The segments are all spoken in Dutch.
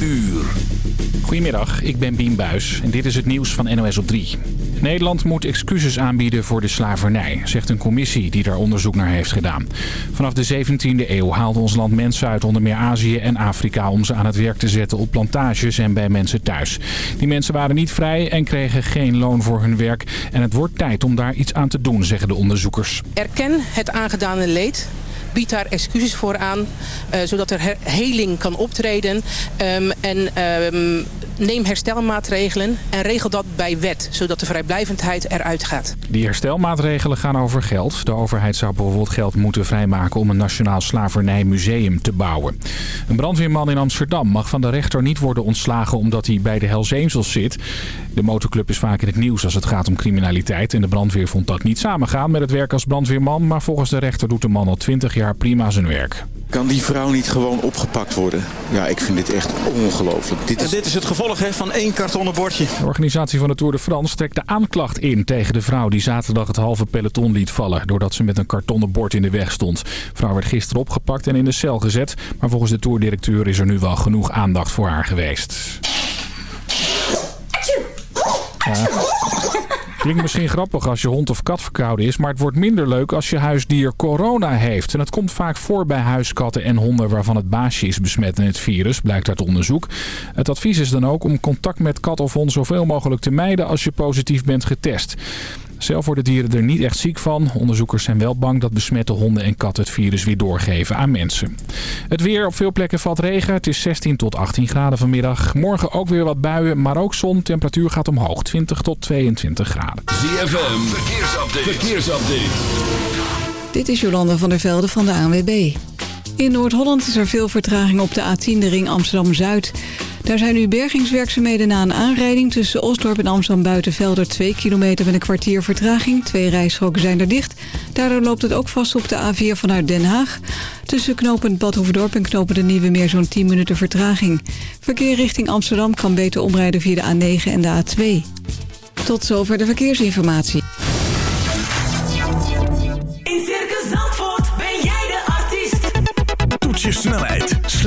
uur. Goedemiddag, ik ben Bien Buis en dit is het nieuws van NOS op 3. Nederland moet excuses aanbieden voor de slavernij, zegt een commissie die daar onderzoek naar heeft gedaan. Vanaf de 17e eeuw haalde ons land mensen uit onder meer Azië en Afrika om ze aan het werk te zetten op plantages en bij mensen thuis. Die mensen waren niet vrij en kregen geen loon voor hun werk en het wordt tijd om daar iets aan te doen, zeggen de onderzoekers. Erken het aangedane leed bied daar excuses voor aan, uh, zodat er heling kan optreden. Um, en um, neem herstelmaatregelen en regel dat bij wet, zodat de vrijblijvendheid eruit gaat. Die herstelmaatregelen gaan over geld. De overheid zou bijvoorbeeld geld moeten vrijmaken om een nationaal slavernijmuseum te bouwen. Een brandweerman in Amsterdam mag van de rechter niet worden ontslagen omdat hij bij de Hells zit. De motorclub is vaak in het nieuws als het gaat om criminaliteit en de brandweer vond dat niet samengaan met het werk als brandweerman, maar volgens de rechter doet de man al 20 jaar prima zijn werk. Kan die vrouw niet gewoon opgepakt worden? Ja, ik vind dit echt ongelooflijk. Dit is... dit is het gevolg hè, van één kartonnen bordje. De organisatie van de Tour de France trekt de aanklacht in tegen de vrouw die zaterdag het halve peloton liet vallen... doordat ze met een kartonnen bord in de weg stond. De vrouw werd gisteren opgepakt en in de cel gezet. Maar volgens de tourdirecteur is er nu wel genoeg aandacht voor haar geweest. Ja. Klinkt misschien grappig als je hond of kat verkouden is, maar het wordt minder leuk als je huisdier corona heeft. En het komt vaak voor bij huiskatten en honden waarvan het baasje is besmet met het virus, blijkt uit onderzoek. Het advies is dan ook om contact met kat of hond zoveel mogelijk te mijden als je positief bent getest. Zelf worden dieren er niet echt ziek van. Onderzoekers zijn wel bang dat besmette honden en katten het virus weer doorgeven aan mensen. Het weer op veel plekken valt regen. Het is 16 tot 18 graden vanmiddag. Morgen ook weer wat buien, maar ook zon. Temperatuur gaat omhoog. 20 tot 22 graden. ZFM, verkeersupdate. verkeersupdate. Dit is Jolanda van der Velde van de ANWB. In Noord-Holland is er veel vertraging op de A10, de ring Amsterdam-Zuid. Daar zijn nu bergingswerkzaamheden na een aanrijding tussen Osdorp en Amsterdam Buitenvelder 2 kilometer met een kwartier vertraging. Twee rijstroken zijn er dicht. Daardoor loopt het ook vast op de A4 vanuit Den Haag. Tussen knooppunt Badhoevedorp en knooppunt de Nieuwe Meer zo'n 10 minuten vertraging. Verkeer richting Amsterdam kan beter omrijden via de A9 en de A2. Tot zover de verkeersinformatie.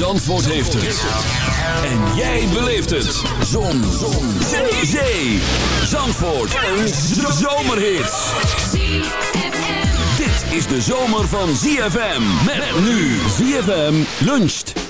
Zandvoort heeft het. En jij beleeft het. Zon. Zon. Zee. Zee. Zandvoort. Een zomerhit. Dit is de zomer van ZFM. Met nu ZFM luncht.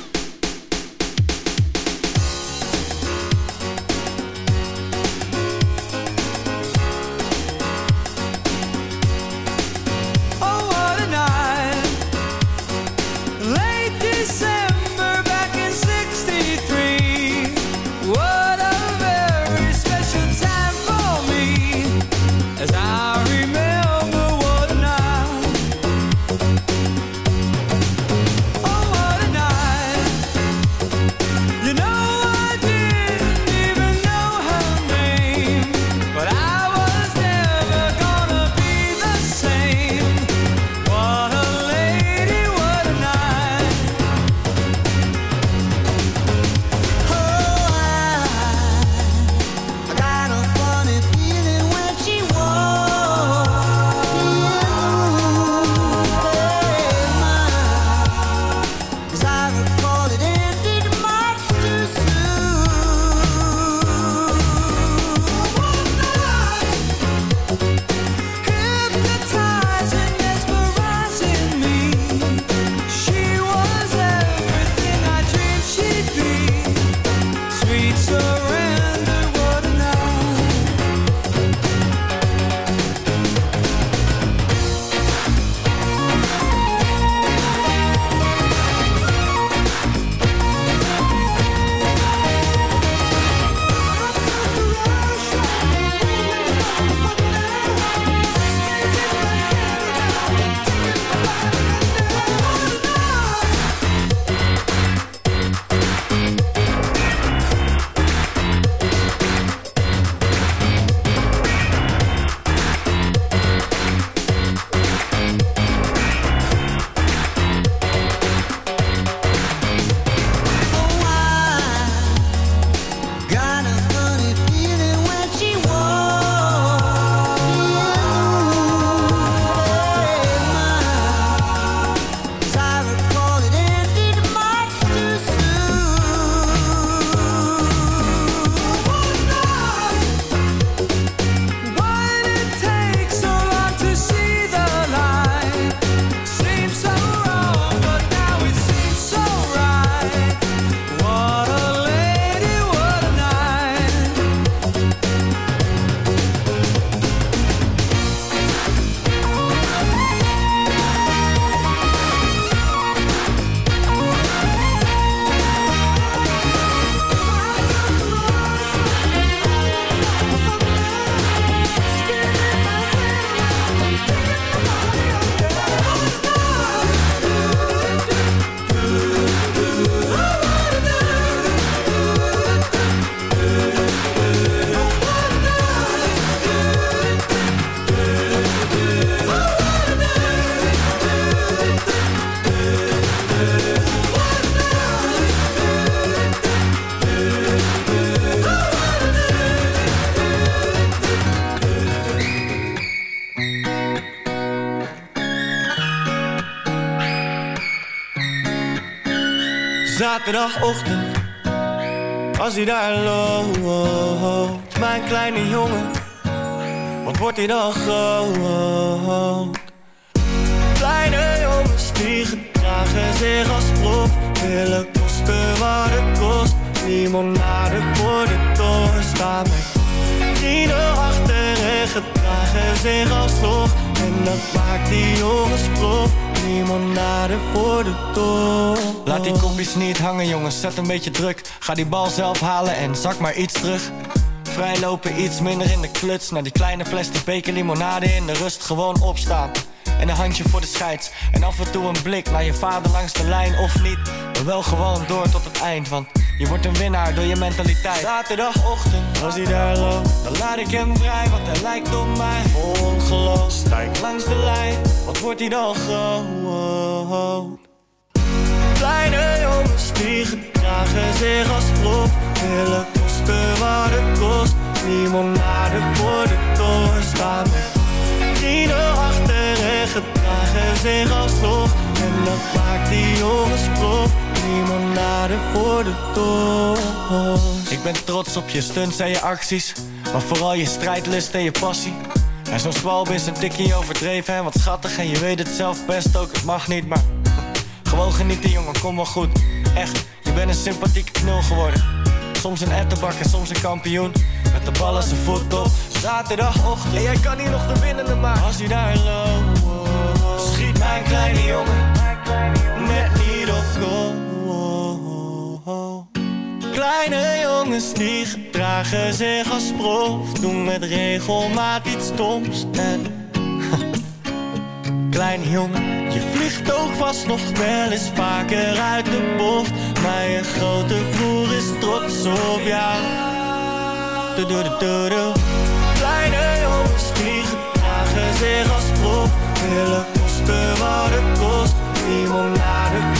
Zaterdagochtend, als hij daar loopt, mijn kleine jongen, wat wordt hij dan groot? Kleine jongens die gedragen zich als prof, willen kosten wat het kost. Limonade voor de toren staan met vrienden achter en gedragen zich als prof. En dat maakt die jongens prof. Limonade voor de toren. Laat die kopjes niet hangen jongens, zet een beetje druk. Ga die bal zelf halen en zak maar iets terug. Vrijlopen iets minder in de kluts. Naar die kleine plastic beker limonade in de rust. Gewoon opstaan en een handje voor de scheids. En af en toe een blik naar je vader langs de lijn Of niet, maar wel gewoon door tot het eind Want je wordt een winnaar door je mentaliteit. Zaterdagochtend, als hij daar loopt, dan laat ik hem vrij, want hij lijkt op mij. Vol ongeloof, stijg langs de lijn, wordt hij dan groot? Kleine jongens die gedragen zich als prof, willen kosten wat het kost. Limonade voor de toren staan met achter en gedragen zich als prof. En dat maakt die jongens prof. Limonade voor de toren. Ik ben trots op je stunts en je acties Maar vooral je strijdlust en je passie En zo'n zwalb is een tikkie overdreven en wat schattig En je weet het zelf best ook, het mag niet Maar gewoon genieten jongen, kom wel goed. Echt, je bent een sympathieke knul geworden. Soms een ettenbak en soms een kampioen. Met de bal als zijn voet op Zaterdagochtend, En jij kan hier nog de winnende maken. Als hij daar loopt, schiet mijn kleine jongen net niet op. Kleine jongens die gedragen zich als prof, doen met regelmaat iets stoms. En kleine jongen, je vliegt ook vast nog wel eens vaker uit de bocht. Maar je grote broer is trots op jou. -du. Kleine jongens die gedragen zich als prof, willen kosten wat het kost. Limonade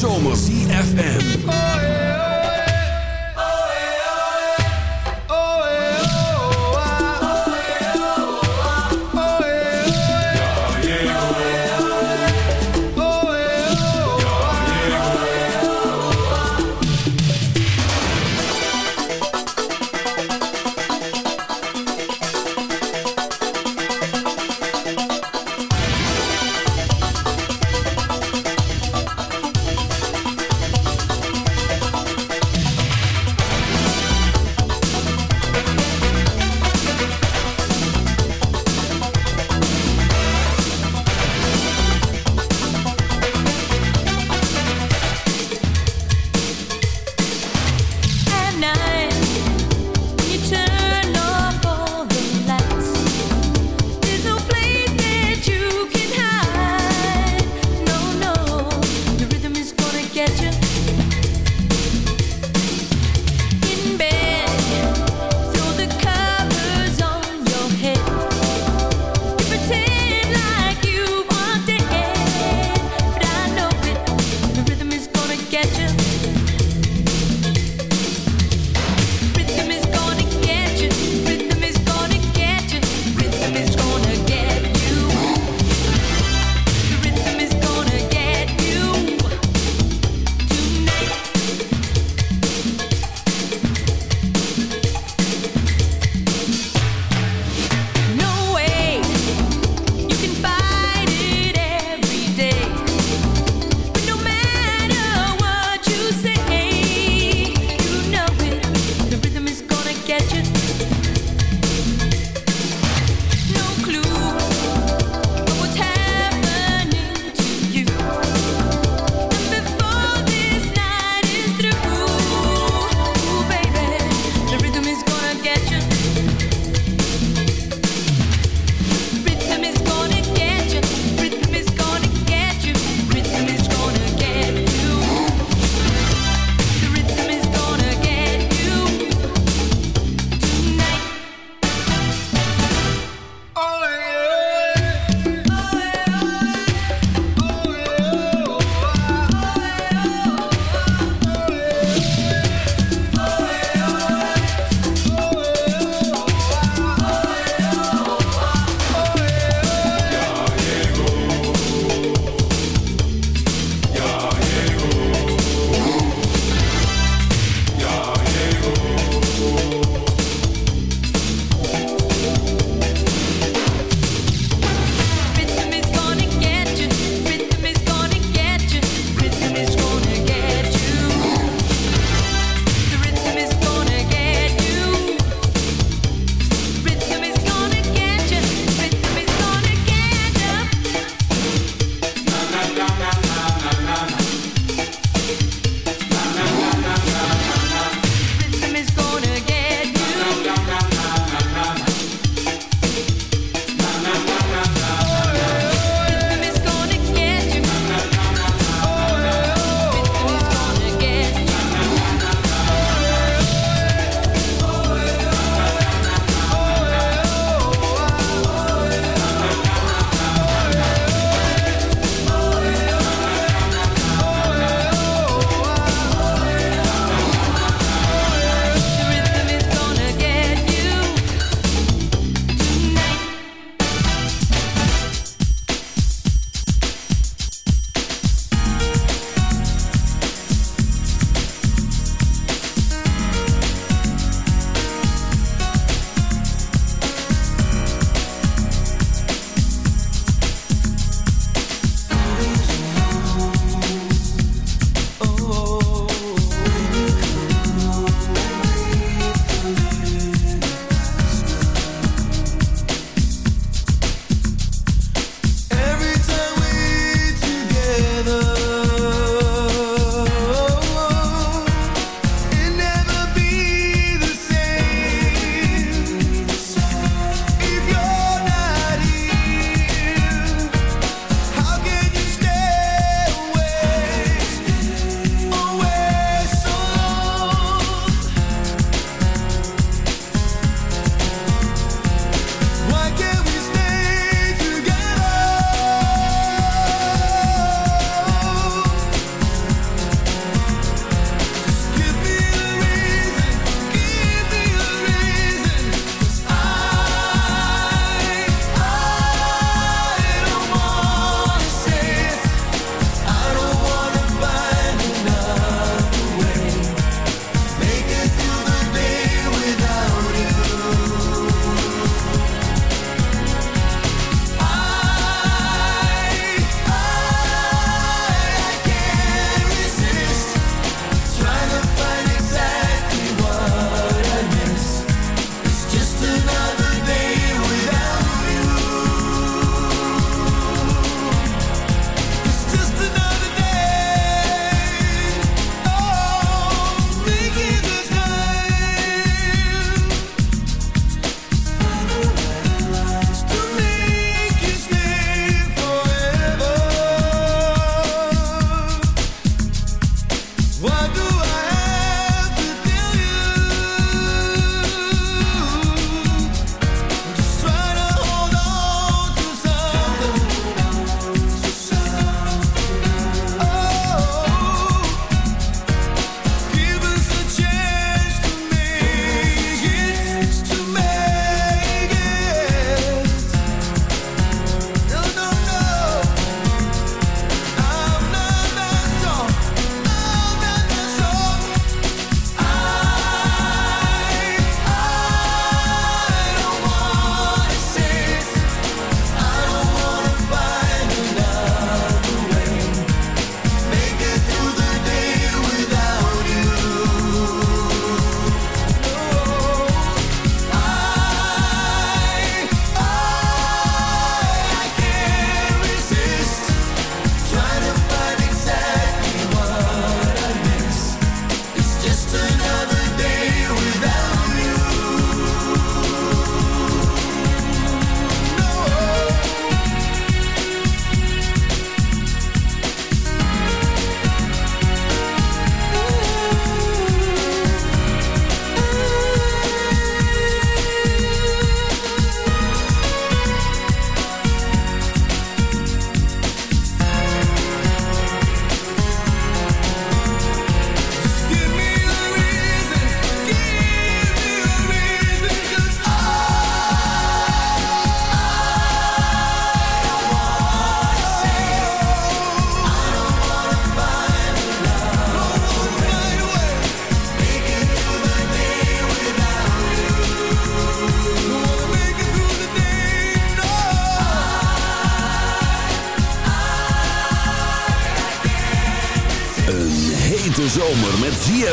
zomer. ZFM.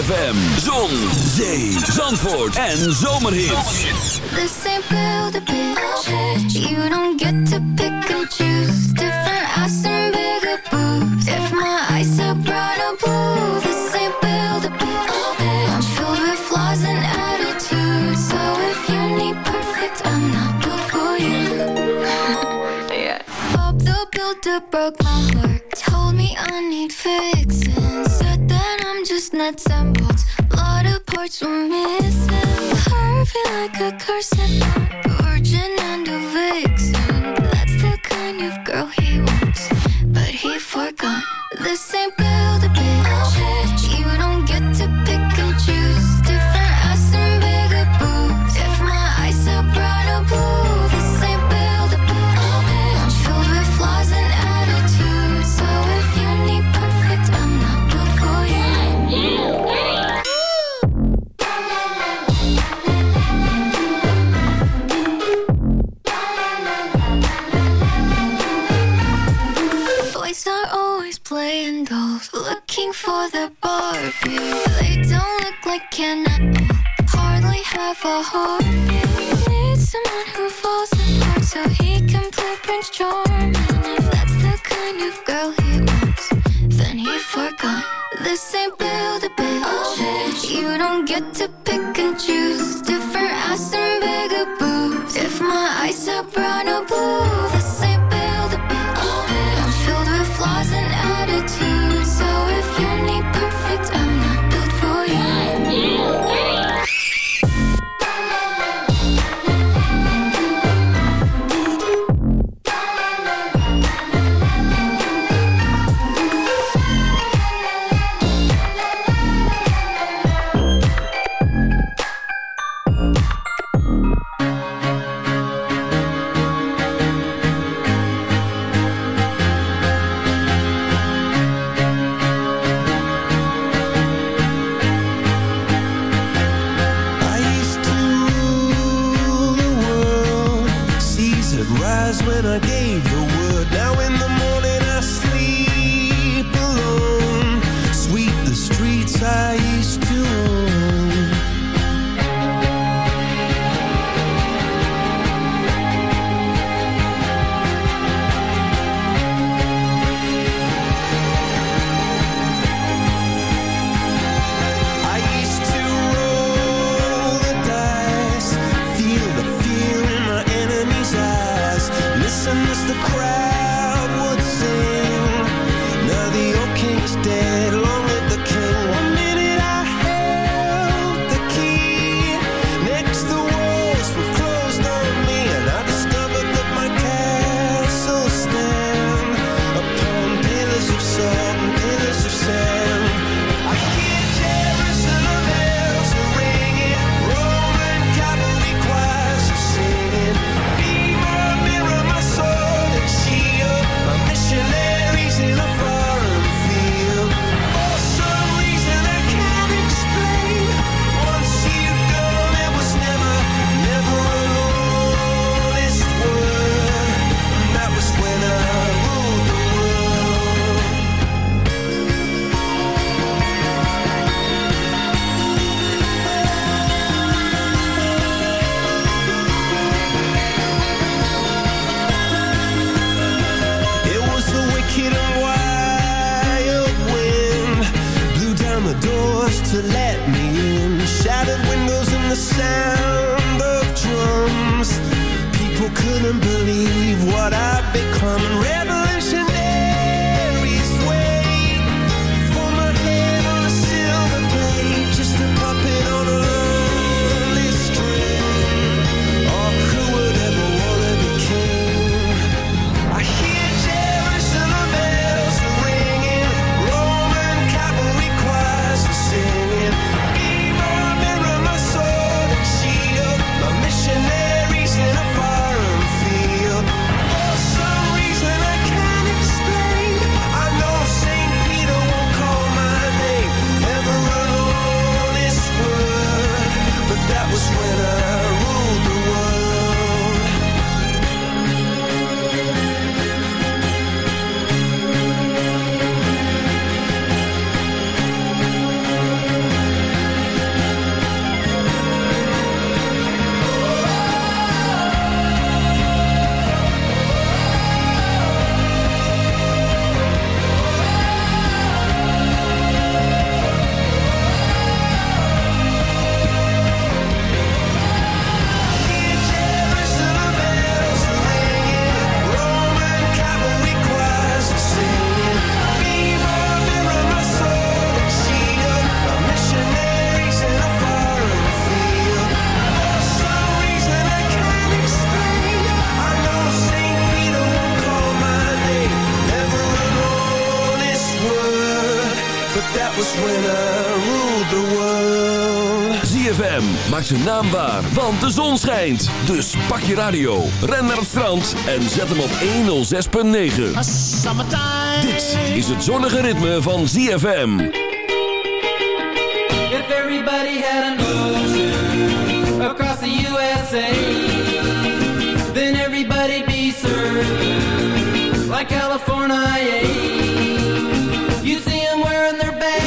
ZFM, Zon, Zee, Zandvoort en Zomerhits. This ain't build a bitch. You don't get to pick and choose. Different ass and bigger boobs. If my eyes are bright or blue. This ain't build a bitch. I'm filled with flaws and attitudes. So if you need perfect, I'm not built for you. yeah. Bob the Builder broke my heart. Told me I need faith. the same the boardroom They don't look like can I hardly have a heart. Need someone who falls apart so he can play Prince George. want de zon schijnt. Dus pak je radio, ren naar het strand en zet hem op 106.9. Dit is het zonnige ritme van ZFM. If everybody had an ocean across the USA, then everybody'd be served like California. You see them wearing their bags.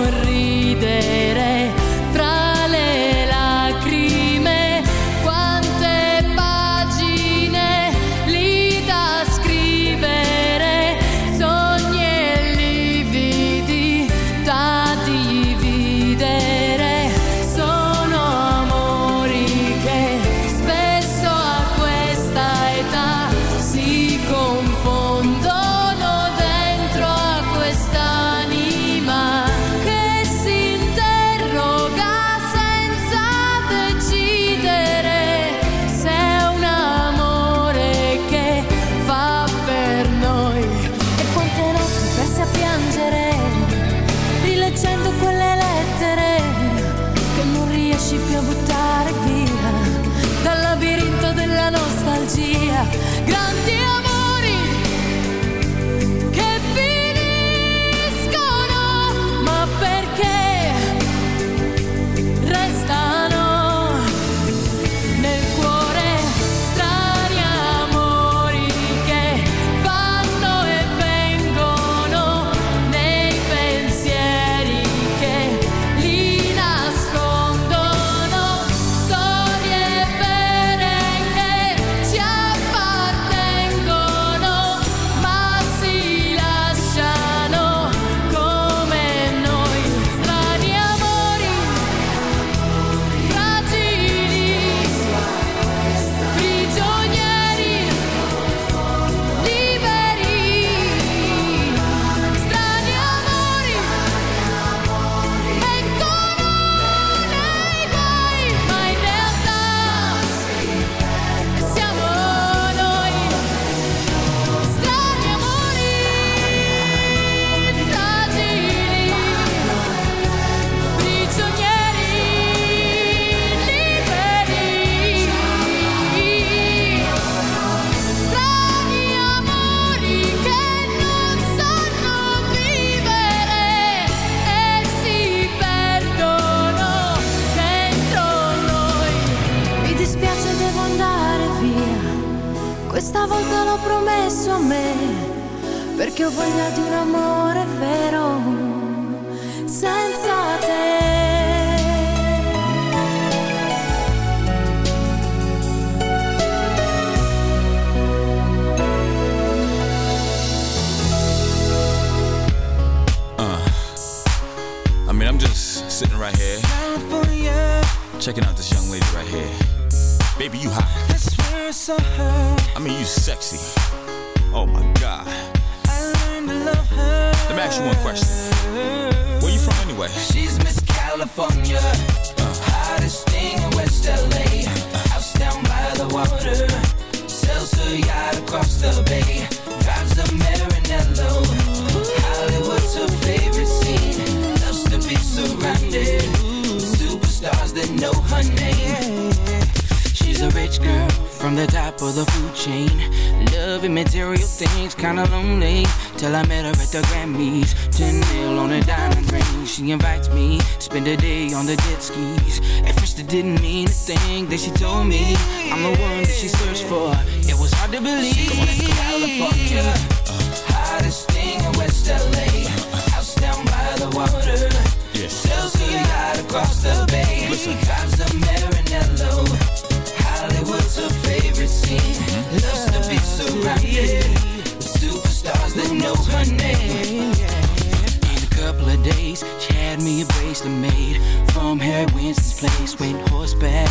place. Went horseback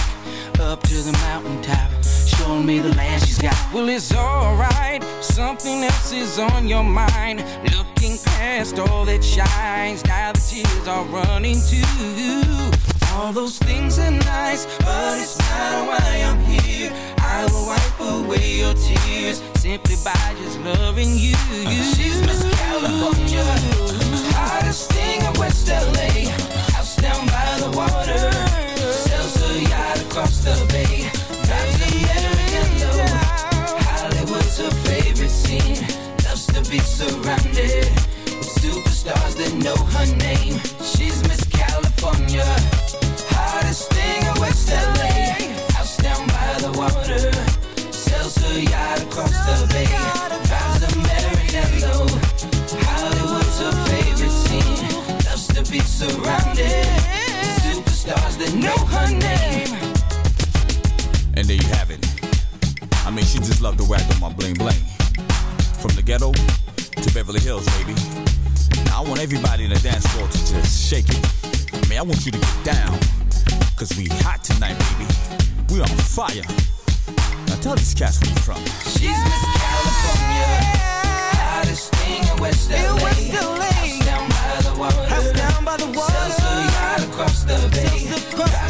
up to the mountaintop. Showing me the land she's got. Well, it's alright. Something else is on your mind. Looking past all that shines. Now the tears are running too. All those things are nice, but it's not why I'm here. I will wipe away your tears simply by just loving you. She's Miss California, hottest thing in West LA. Surrounded with superstars that know her name. She's Miss California, have it. I mean, she just loved the way I do my bling bling. From the ghetto to Beverly Hills, baby. Now I want everybody in the dance floor to just shake it. I mean, I want you to get down. Cause we hot tonight, baby. We on fire. Now tell these cats where you from. She's Miss California. Hottest thing in West LA. House down by the water. House down by the water. Sells her yacht across the bay. Drives a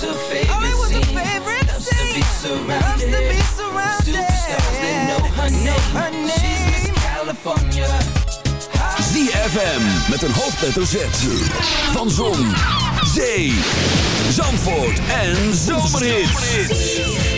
Her favorite scene. Loves to be surrounded. Superstars that know her name. She's Miss California. ZFM met een hoofdletter Z. Van Zon, Zee, Zandvoort en Zomerhits.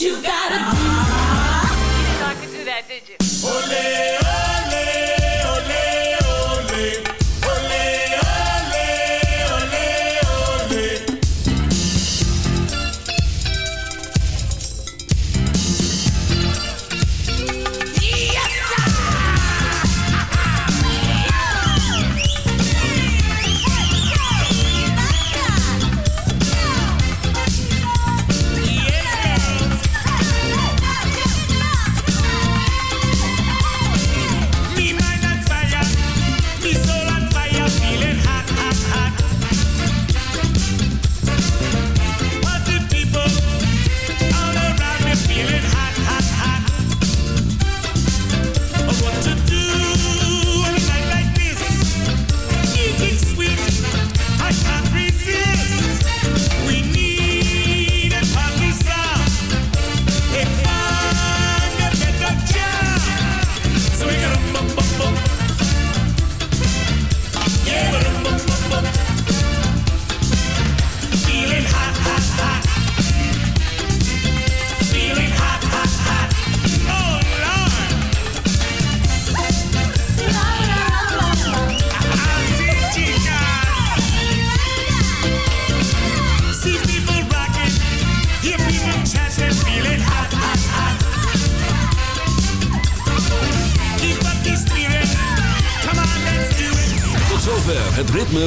you gotta do. You didn't know I could do that, did you? Olé.